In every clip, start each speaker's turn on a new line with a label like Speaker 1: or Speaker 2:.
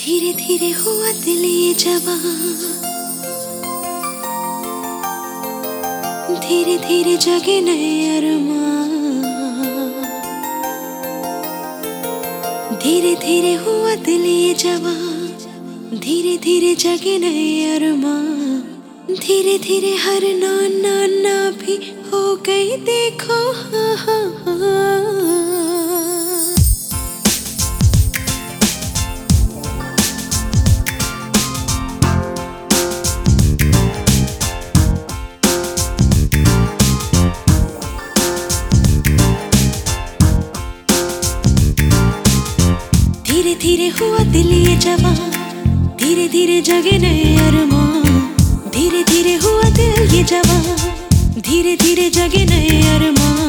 Speaker 1: धीरे धीरे हुआ दिल ये जवां धीरे धीरे जगे नए अरमान। धीरे धीरे हुआ दिल ये जवां धीरे धीरे जगे नए अरमान। धीरे धीरे हर ना ना ना भी हो गई देखो। हाँ हाँ हाँ। धीरे हुआ दिल ये जवां धीरे धीरे जगे नए अरमान। धीरे धीरे हुआ दिल ये जवां धीरे धीरे जगे नए अरमान।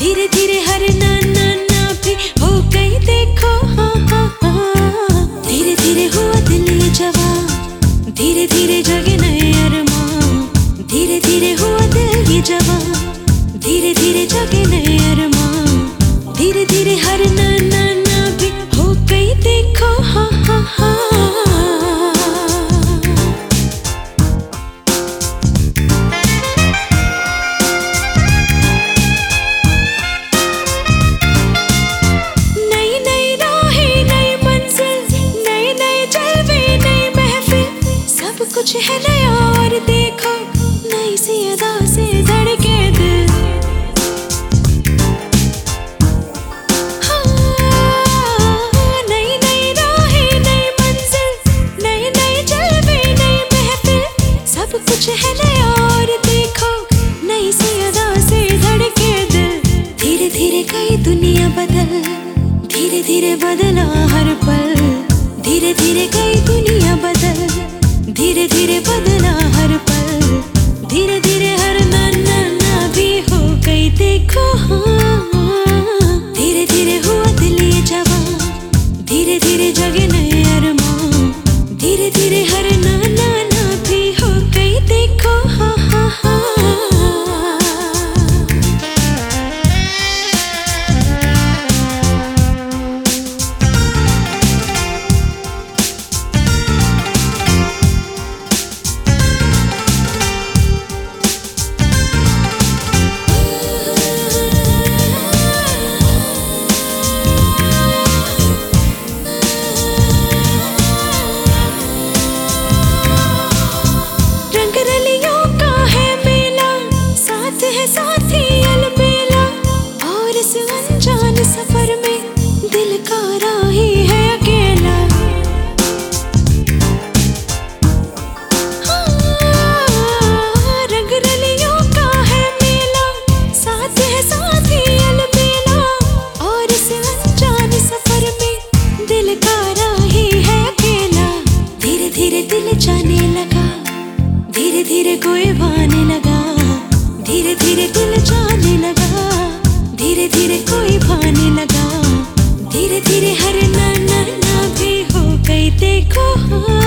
Speaker 1: धीरे धीरे हर ना ना ना भी हो गई देखो हाँ हाँ हाँ। धीरे धीरे हुआ दिल ये जवां धीरे धीरे कुछ है नया और देखो नई सी अदा से हाँ, सब कुछ देखो नई सी अदा से धड़के धीरे धीरे दुनिया बदल धीरे धीरे बदला हर पल। धीरे धीरे कई दुनिया बदल। धीरे धीरे बदला आने लगा। धीरे धीरे दिल जाने लगा। धीरे धीरे कोई भाने लगा। धीरे धीरे हर ना ना ना भी हो गई, देखो हाँ।